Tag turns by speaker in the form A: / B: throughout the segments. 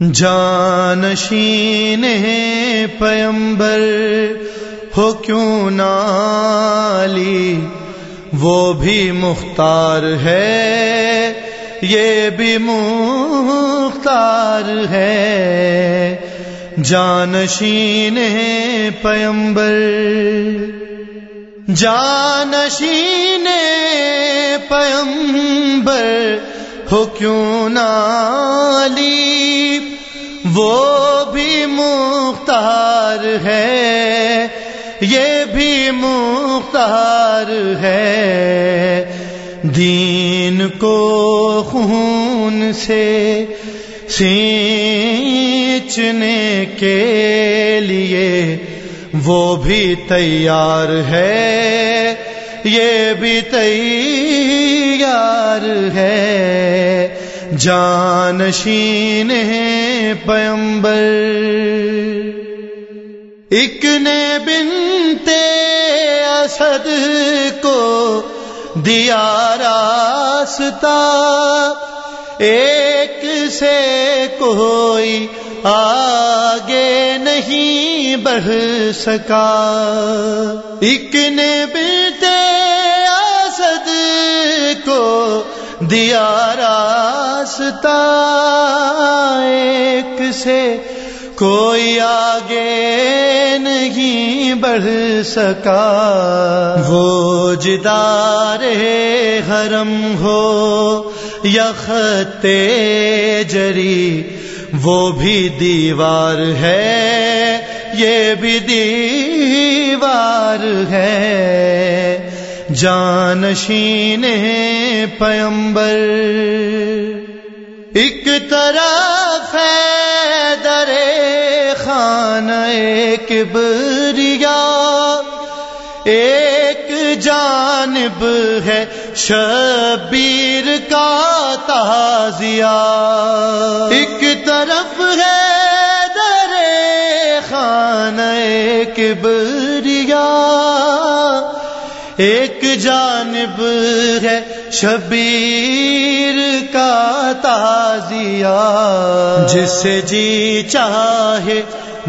A: جانشین ہے پیمبر، ہو کیوں نالی؟ وہ بھی مختار ہے، یہ بھی مختار ہے۔ جانشین ہے پیمبر جانشین پیمبر۔ ہو کیوں نالی وہ بھی مختار ہے، یہ بھی مختار ہے۔ دین کو خون سے سینچنے کے لیے وہ بھی تیار ہے۔ یہ بھی تیار ہے۔ جانشین پیمبر۔ ایک نے بنتے اسد کو دیا راستہ۔ ایک سے کوئی آگے نہیں بڑھ سکا۔ ایک نے بنتے اسد کو دیا راستہ ایک سے کوئی آگے نہیں بڑھ سکا۔ وہ جدار حرم ہو یا خط جری۔ وہ بھی دیوار ہے، یہ بھی دیوار ہے۔ جانشین پیمبر۔ ایک طرف ہے در خان، ایک بریا ایک جانب ہے شبیر کا تازیا۔ ایک طرف ہے در خان، ایک بریا ایک جانب ہے شبیر کا تازیا جسے جی چاہے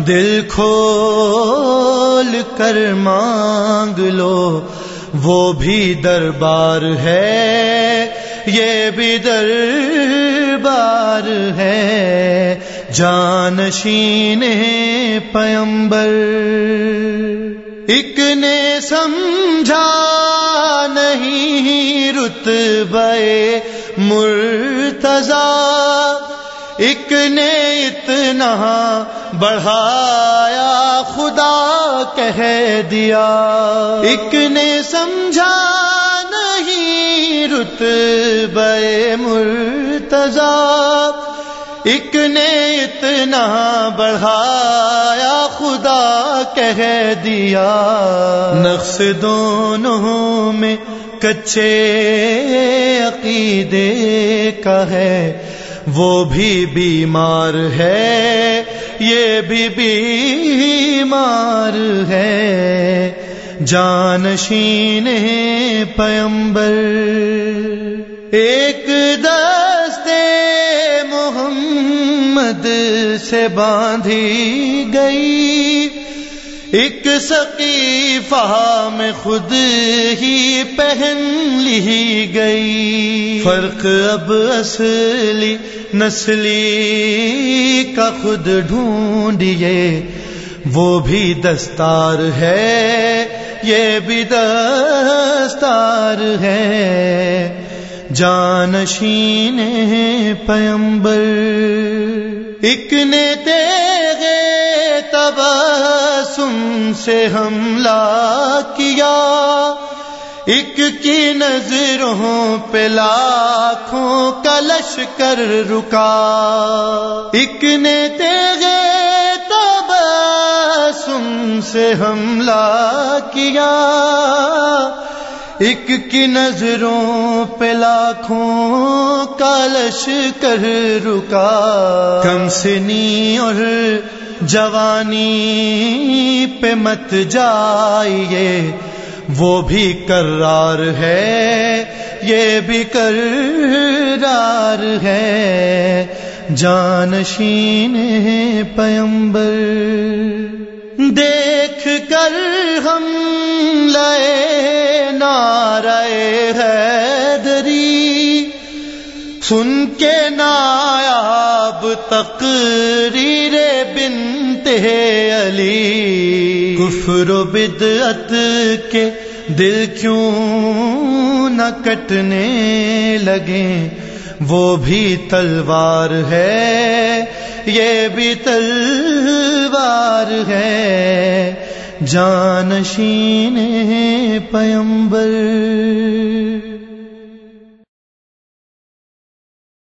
A: دل کھول کر مانگ لو، وہ بھی دربار ہے، یہ بھی دربار ہے۔ جانشین پیمبر، ایک نے سمجھا نہیں رتبے مرتضا ایک نے اتنا بڑھایا، خدا کہہ دیا۔ ایک نے سمجھا نہیں رتبے مرتضا ایک نے اتنا بڑھایا، خدا کہہ دیا۔ نقص دونوں میں کچے عقیدے کا ہے، وہ بھی بیمار ہے، یہ بھی بیمار ہے۔ جانشین پیمبر، ایک دستے محمد سے باندھی گئی۔ ایک سقیفہ میں خود ہی پہن لی گئی۔ فرق اب اصلی نسلی کا خود ڈھونڈیے۔ وہ بھی دستار ہے، یہ بھی دستار ہے۔ جانشین پیمبر۔ ایک نے تیغے سے حملہ کیا۔ ایک کی نظروں پہ لاکھوں کلش کر رکا۔ ایک نے تیغے تبسم سے حملہ کیا۔ ایک کی نظروں پہ لاکھوں کالش کر رکا۔ کم سنی اور جوانی پہ مت جائیے، وہ بھی کرار ہے، یہ بھی کرار ہے۔ جانشین پیمبر۔ دیکھ کر ہم لیے نارے ہے۔ سن کے نایاب تقریر بنت علی۔ کفر و بدعت کے دل کیوں نہ کٹنے لگے؟ وہ بھی تلوار ہے، یہ بھی تلوار ہے۔ جانشین پیمبر۔